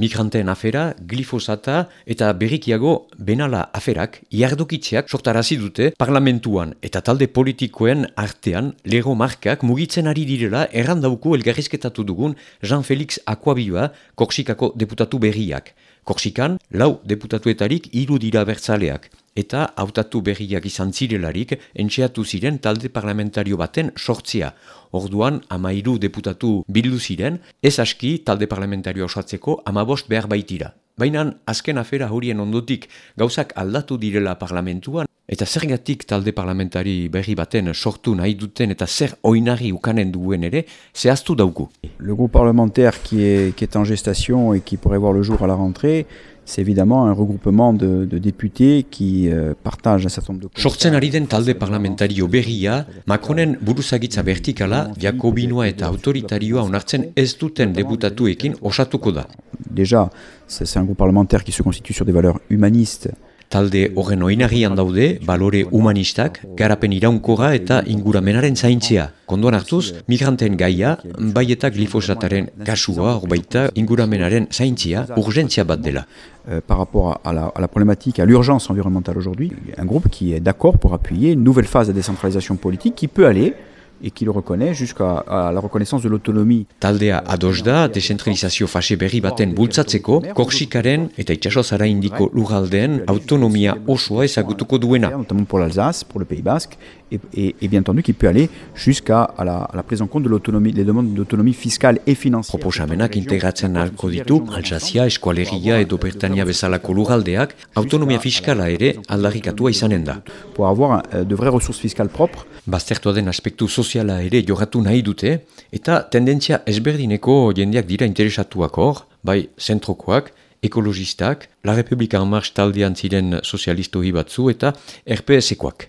Migranteen afera, glifosata eta berrikiago benala aferak iardokitzeak sortarazi dute parlamentuan eta talde politikoen artean lego markak mugitzen ari direla errandauko elgarrizketatu dugun Jean-Félix Aquabioa Korsikako deputatu berriak. Korsikan, lau deputatuetarik hiru dira bertzaleak eta hautatu berriak izan zirelarik entxeatu ziren talde parlamentario baten sortzia. Orduan, amairu deputatu bildu ziren, ez aski talde parlamentario osatzeko amabost behar baitira. Baina azken afera horien ondotik gauzak aldatu direla parlamentuan, eta zergatik talde parlamentari berri baten sortu nahi duten eta zer oinari ukanen duen ere, zehaztu dauku. Le groupe parlementaire qui est, qui est en gestation et qui pourrait voir le jour à la rentrée, c'est évidemment un regroupement de, de députés qui euh, partagent un certain nombre de... Sortzen ari den talde parlamentario berria, Macronen buruzagitza vertikala, Jakobinoa eta autoritarioa onartzen ez duten deputatuekin osatuko da. Déjà, c'est un groupe parlementaire qui se constitue sur des valeurs humanistes, Talde horren oinarrian daude, balore humanistak, garapen iraunkora eta inguramenaren zaintzea. Konduan hartuz, migranteen gaia, bai eta glifosataren kasua, baita inguramenaren zaintzia, urgentzia bat dela. Euh, par rapport à la, à la problématique, à l'urgence environnementale aujourd'hui, un groupe qui est d'accord pour appuyer une nouvelle phase de décentralisation politique qui peut aller et qui le reconnaît jusqu'à la reconnaissance de l'autonomie. Taldea ados da, desentralizazio fase berri baten bultzatzeko, Korsikaren eta itxaso zara indiko lugaldeen autonomia osoa ezagutuko duena. Notamment pour l'Alsace, pour le Pays Basque, et, et, et bien entendu qui peut aller jusqu'à la, à la prise en compte de l'autonomie, des demandes d'autonomie fiscale et financière. Proposamenak integratzen alko ditu, Alsazia, Eskualegia edo Bertania bezalako lugaldeak, autonomia fiskala ere aldarrikatua izanen da. Pour avoir euh, de vraies ressources fiscales propres. Baztertua den aspektu soziala ere joratu nahi dute, eta tendentzia ezberdineko jendeak dira interesatuak hor, bai zentrokoak, ekologistak, La Republika Marx taldean ziren sozialistohi batzu eta RPS-ekoak.